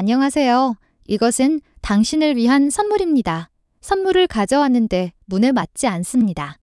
안녕하세요. 이것은 당신을 위한 선물입니다. 선물을 가져왔는데 문을 맞지 않습니다.